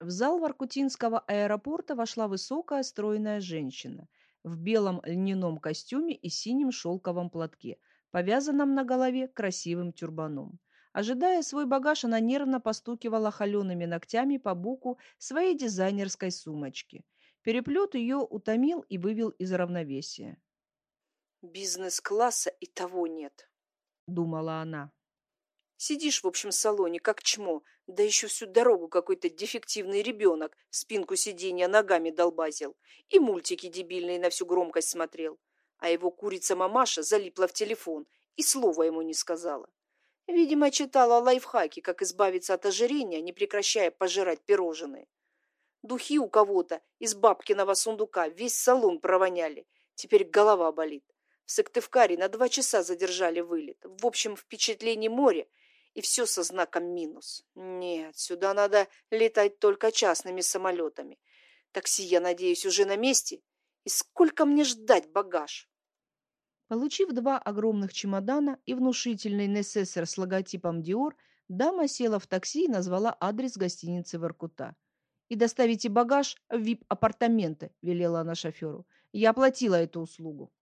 В зал Воркутинского аэропорта вошла высокая стройная женщина в белом льняном костюме и синем шелковом платке, повязанном на голове красивым тюрбаном. Ожидая свой багаж, она нервно постукивала холеными ногтями по буку своей дизайнерской сумочки. Переплет ее утомил и вывел из равновесия. «Бизнес-класса и того нет», — думала она. Сидишь в общем салоне, как чмо, да еще всю дорогу какой-то дефективный ребенок в спинку сиденья ногами долбазил и мультики дебильные на всю громкость смотрел. А его курица-мамаша залипла в телефон и слова ему не сказала. Видимо, читала лайфхаки, как избавиться от ожирения, не прекращая пожирать пирожные. Духи у кого-то из бабкиного сундука весь салон провоняли. Теперь голова болит. В Сыктывкаре на два часа задержали вылет. В общем, впечатлений море и все со знаком минус. Нет, сюда надо летать только частными самолетами. Такси, я надеюсь, уже на месте. И сколько мне ждать багаж? Получив два огромных чемодана и внушительный несессор с логотипом Dior, дама села в такси и назвала адрес гостиницы Воркута. «И доставите багаж в вип-апартаменты», – велела она шоферу. «Я оплатила эту услугу».